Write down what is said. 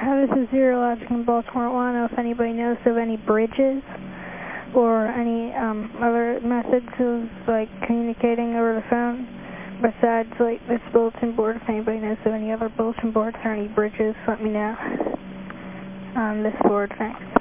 Hi, this is Zero in Baltimore. I want to know if anybody knows of any bridges or any、um, other methods of like communicating over the phone besides like this bulletin board. If anybody knows of any other bulletin boards or any bridges, let me know on this board. Thanks.